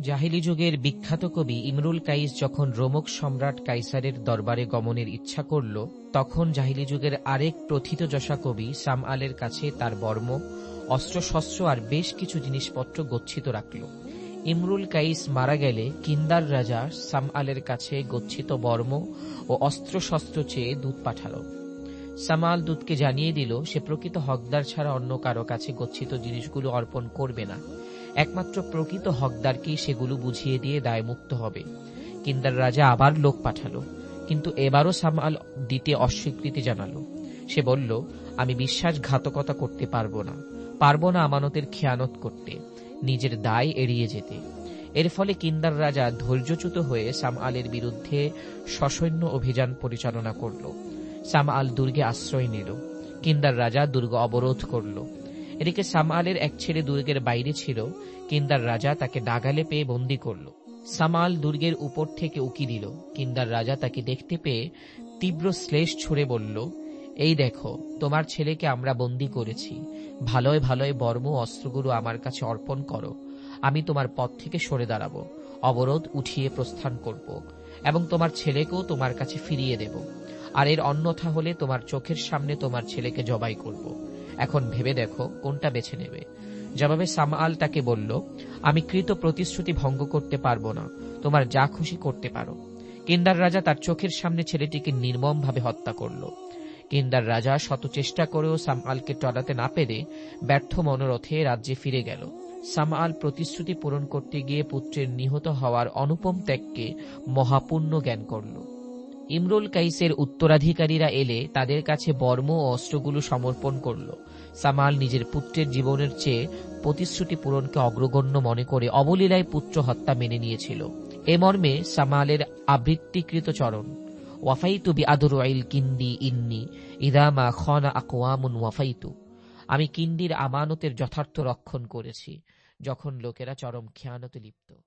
জাহিলি যুগের বিখ্যাত কবি ইমরুল কাইস যখন রোমক সম্রাট কাইসারের দরবারে গমনের ইচ্ছা করল, তখন জাহিলি যুগের আরেক প্রথিতযশা কবি সাম আলের কাছে তার বর্ম, অস্ত্রশস্ত্র আর বেশ কিছু জিনিসপত্র গচ্ছিত রাখল। ইমরুল কাইস মারা গেলে কিন্দার রাজা সাম আলের কাছে গচ্ছিত বর্ম ও অস্ত্রশস্ত্র চেয়ে দূত পাঠাল। সামাল দূতকে জানিয়ে দিল, সে প্রকৃত হকদার ছাড়া অন্য কারও কাছে গচ্ছিত জিনিসগুলো অর্পণ করবে না। একমাত্র প্রকৃত হকদারকেই সেগুলো বুঝিয়ে দিয়ে দায়মুক্ত হবে? কিন্দার রাজা আবার লোক পাঠালো। কিন্তু এবারও সামাল দিতে অস্বীকৃতি জানালো। সে বলল, আমি বিশ্বাসঘাতকতা করতে পারব না। পারব না আমানতের খেয়ানত করতে, নিজের দায় এড়িয়ে যেতে। এর ফলে কিন্দার রাজা ধৈর্যচ্যুত হয়ে সাম আলের বিরুদ্ধে সসৈন্য অভিযান পরিচালনা করল। সাম আল দুর্গে আশ্রয় নিল। কিন্দার রাজা দুর্গ অবরোধ করল। এদিকে সামালের এক ছেলে দুর্গের বাইরে ছিল, কিন্দার রাজা তাকে ডাগালে পেয়ে বন্দি করল। সামাল দুর্গের উপর থেকে উকি দিল, কিন্দার রাজা তাকে দেখতে পেয়ে তীব্র শ্লেষ ছুড়ে বলল, এই দেখো, তোমার ছেলেকে আমরা বন্দি করেছি। ভালোয় ভালোয় বর্ম অস্ত্রগুলো আমার কাছে অর্পণ করো। আমি তোমার পথ থেকে সরে দাঁড়াবো, অবরোধ উঠিয়ে প্রস্থান করব, এবং তোমার ছেলেকেও তোমার কাছে ফিরিয়ে দেব। আর এর অন্যথা হলে তোমার চোখের সামনে তোমার ছেলেকে জবাই করব। এখন ভেবে দেখো কোনটা বেছে নেবে। জবাবে সামাল তাকে বলল, আমি কৃত প্রতিশ্রুতি ভঙ্গ করতে পারব না, তোমার যা খুশি করতে পারো। কিন্দার রাজা তার চোখের সামনে ছেলেটিকে নির্মমভাবে হত্যা করল। কিন্দার রাজা শত চেষ্টা করেও সামআলকে টলাতে না পেরে ব্যর্থ মনোরথে রাজ্যে ফিরে গেল। সামআল প্রতিশ্রুতি পূরণ করতে গিয়ে পুত্রের নিহত হওয়ার অনুপম ত্যাগকে মহাপুণ্য জ্ঞান করল। ইমরুল কাইসের উত্তরাধিকারীরা এলে তাদের কাছে বর্ম ও অস্ত্রগুলো সমর্পণ করল। সামাল নিজের পুত্রের জীবনের চেয়ে প্রতিশ্রুতি পূরণকে অগ্রগণ্য মনে করে অবলীলায় পুত্র হত্যা মেনে নিয়েছিল। এ মর্মে সামালের আবৃত্তিকৃত চরণ। ওয়াফাইতু বি আদর আইল কিন্দি ইন্নি ইদামা খনা আকোয়ামুন ওয়াফাইতু। আমি কিন্দির আমানতের যথার্থ রক্ষণ করেছি, যখন লোকেরা চরম খেয়ানতে লিপ্ত।